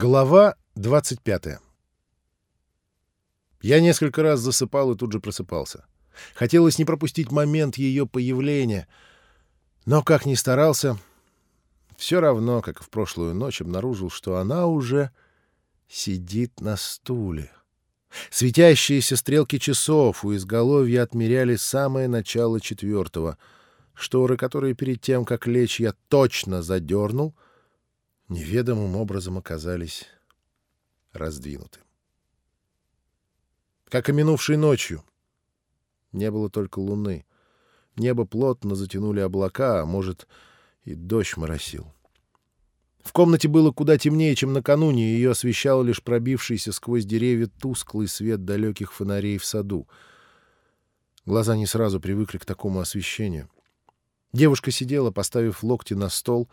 Глава 25 Я несколько раз засыпал и тут же просыпался. Хотелось не пропустить момент ее появления, но, как ни старался, все равно, как и в прошлую ночь, обнаружил, что она уже сидит на стуле. Светящиеся стрелки часов у изголовья отмеряли самое начало четвертого. Шторы, которые перед тем, как лечь, я точно задернул, неведомым образом оказались раздвинуты. Как и минувшей ночью. Не было только луны. Небо плотно затянули облака, а может, и дождь моросил. В комнате было куда темнее, чем накануне, и ее освещал лишь пробившийся сквозь деревья тусклый свет далеких фонарей в саду. Глаза не сразу привыкли к такому освещению. Девушка сидела, поставив локти на стол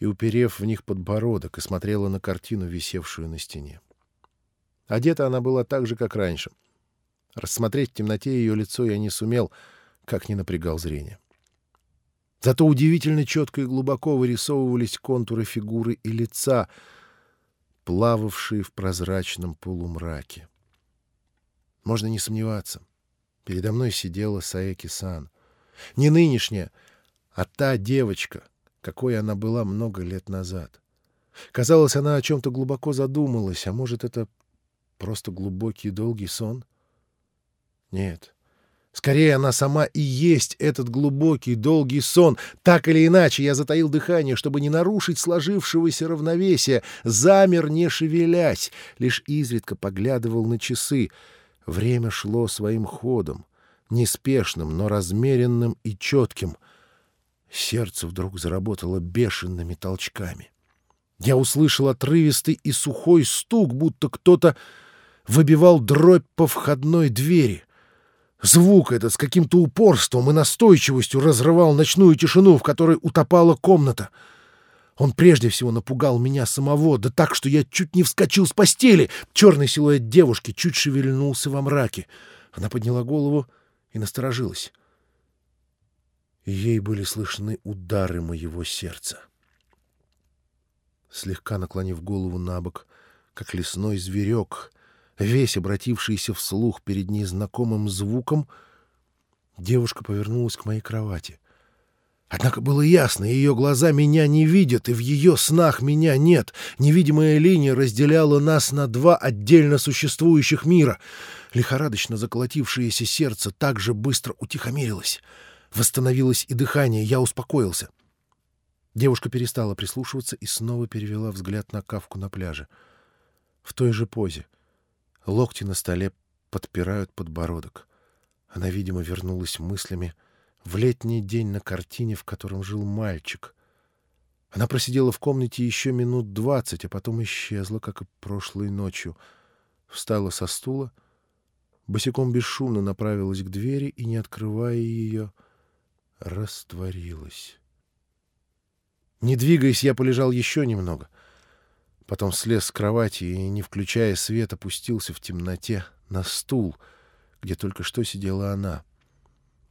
и уперев в них подбородок, и смотрела на картину, висевшую на стене. Одета она была так же, как раньше. Рассмотреть в темноте ее лицо я не сумел, как не напрягал зрение. Зато удивительно четко и глубоко вырисовывались контуры фигуры и лица, плававшие в прозрачном полумраке. Можно не сомневаться. Передо мной сидела Саэки-сан. Не нынешняя, а та девочка, какой она была много лет назад. Казалось, она о чем-то глубоко задумалась, а может, это просто глубокий долгий сон? Нет, Скорее, она сама и есть этот глубокий, долгий сон. Так или иначе, я затаил дыхание, чтобы не нарушить сложившегося равновесия, замер, не шевелясь, лишь изредка поглядывал на часы. Время шло своим ходом, неспешным, но размеренным и четким. Сердце вдруг заработало бешеными толчками. Я услышал отрывистый и сухой стук, будто кто-то выбивал дробь по входной двери — Звук этот с каким-то упорством и настойчивостью разрывал ночную тишину, в которой утопала комната. Он прежде всего напугал меня самого, да так, что я чуть не вскочил с постели. Черный силуэт девушки чуть шевельнулся во мраке. Она подняла голову и насторожилась. Ей были слышны удары моего сердца. Слегка наклонив голову на бок, как лесной зверек — Весь обратившийся вслух перед незнакомым звуком, девушка повернулась к моей кровати. Однако было ясно, ее глаза меня не видят, и в ее снах меня нет. Невидимая линия разделяла нас на два отдельно существующих мира. Лихорадочно заколотившееся сердце так же быстро утихомирилось. Восстановилось и дыхание, я успокоился. Девушка перестала прислушиваться и снова перевела взгляд на кавку на пляже. В той же позе — Локти на столе подпирают подбородок. Она, видимо, вернулась мыслями в летний день на картине, в котором жил мальчик. Она просидела в комнате еще минут двадцать, а потом исчезла, как и прошлой ночью. Встала со стула, босиком бесшумно направилась к двери и, не открывая ее, растворилась. Не двигаясь, я полежал еще немного — Потом слез с кровати и, не включая свет, опустился в темноте на стул, где только что сидела она.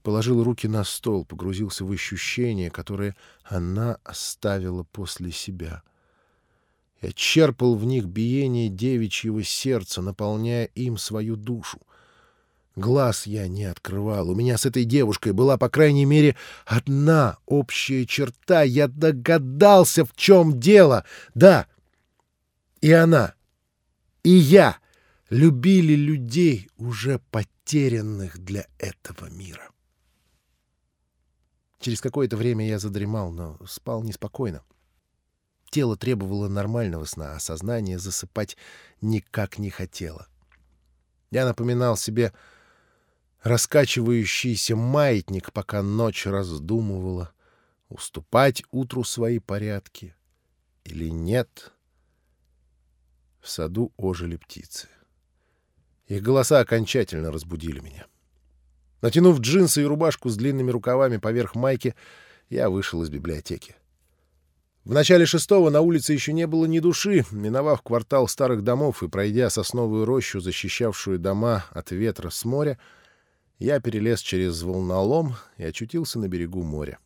Положил руки на стол, погрузился в ощущения, которые она оставила после себя. Я черпал в них биение девичьего сердца, наполняя им свою душу. Глаз я не открывал. У меня с этой девушкой была, по крайней мере, одна общая черта. Я догадался, в чем дело. Да, и она, и я любили людей, уже потерянных для этого мира. Через какое-то время я задремал, но спал неспокойно. Тело требовало нормального сна, а сознание засыпать никак не хотело. Я напоминал себе раскачивающийся маятник, пока ночь раздумывала, уступать утру свои порядки или нет — в саду ожили птицы. Их голоса окончательно разбудили меня. Натянув джинсы и рубашку с длинными рукавами поверх майки, я вышел из библиотеки. В начале шестого на улице еще не было ни души. Миновав квартал старых домов и пройдя сосновую рощу, защищавшую дома от ветра с моря, я перелез через волнолом и очутился на берегу моря.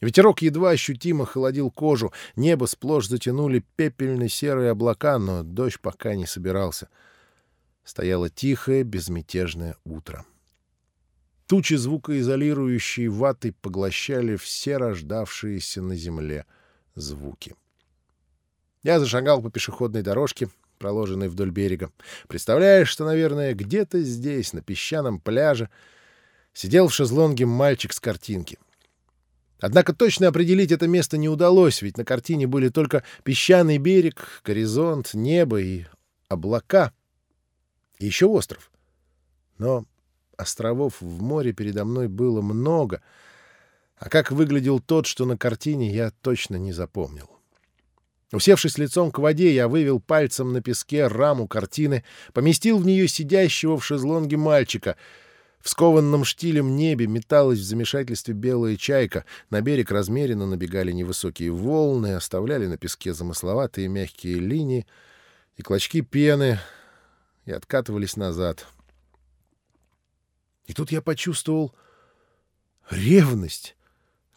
Ветерок едва ощутимо холодил кожу, небо сплошь затянули пепельно-серые облака, но дождь пока не собирался. Стояло тихое, безмятежное утро. Тучи звукоизолирующей ваты поглощали все рождавшиеся на земле звуки. Я зашагал по пешеходной дорожке, проложенной вдоль берега. Представляешь, что, наверное, где-то здесь, на песчаном пляже, сидел в шезлонге мальчик с картинки — Однако точно определить это место не удалось, ведь на картине были только песчаный берег, горизонт, небо и облака. И еще остров. Но островов в море передо мной было много, а как выглядел тот, что на картине, я точно не запомнил. Усевшись лицом к воде, я вывел пальцем на песке раму картины, поместил в нее сидящего в шезлонге мальчика — в скованном штилем небе металась в замешательстве белая чайка, на берег размеренно набегали невысокие волны, оставляли на песке замысловатые мягкие линии и клочки пены и откатывались назад. И тут я почувствовал ревность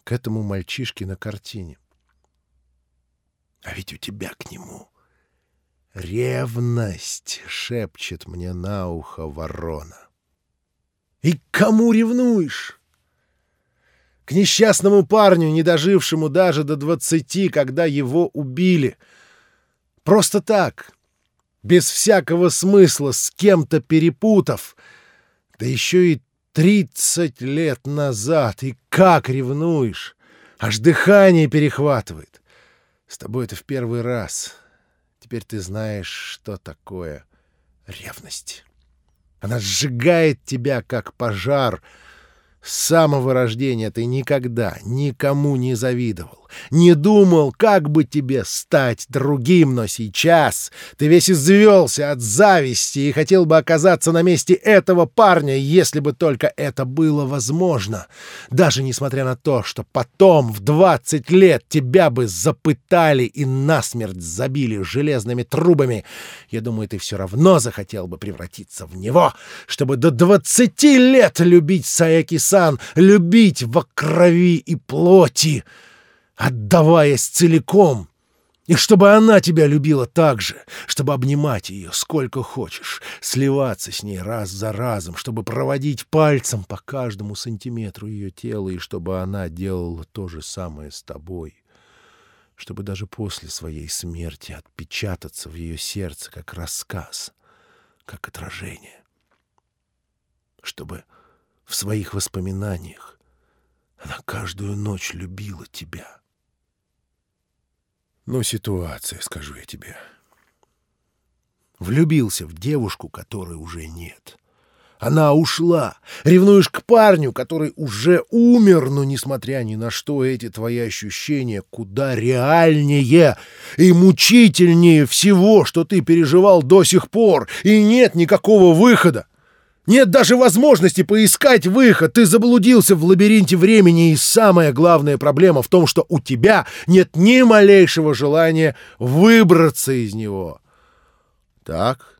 к этому мальчишке на картине. А ведь у тебя к нему ревность, шепчет мне на ухо ворона. И к кому ревнуешь? К несчастному парню, не дожившему даже до двадцати, когда его убили. Просто так, без всякого смысла, с кем-то перепутав. Да еще и тридцать лет назад. И как ревнуешь? Аж дыхание перехватывает. С тобой это в первый раз. Теперь ты знаешь, что такое ревность. Она сжигает тебя, как пожар. С самого рождения ты никогда никому не завидовал. Не думал, как бы тебе стать другим, но сейчас ты весь извелся от зависти и хотел бы оказаться на месте этого парня, если бы только это было возможно. Даже несмотря на то, что потом в двадцать лет тебя бы запытали и насмерть забили железными трубами, я думаю, ты все равно захотел бы превратиться в него, чтобы до двадцати лет любить Саяки-сан, любить во крови и плоти отдаваясь целиком, и чтобы она тебя любила так же, чтобы обнимать ее сколько хочешь, сливаться с ней раз за разом, чтобы проводить пальцем по каждому сантиметру ее тела, и чтобы она делала то же самое с тобой, чтобы даже после своей смерти отпечататься в ее сердце как рассказ, как отражение, чтобы в своих воспоминаниях она каждую ночь любила тебя. Ну, ситуация, скажу я тебе. Влюбился в девушку, которой уже нет. Она ушла. Ревнуешь к парню, который уже умер, но, несмотря ни на что, эти твои ощущения куда реальнее и мучительнее всего, что ты переживал до сих пор, и нет никакого выхода. Нет даже возможности поискать выход. Ты заблудился в лабиринте времени, и самая главная проблема в том, что у тебя нет ни малейшего желания выбраться из него. Так,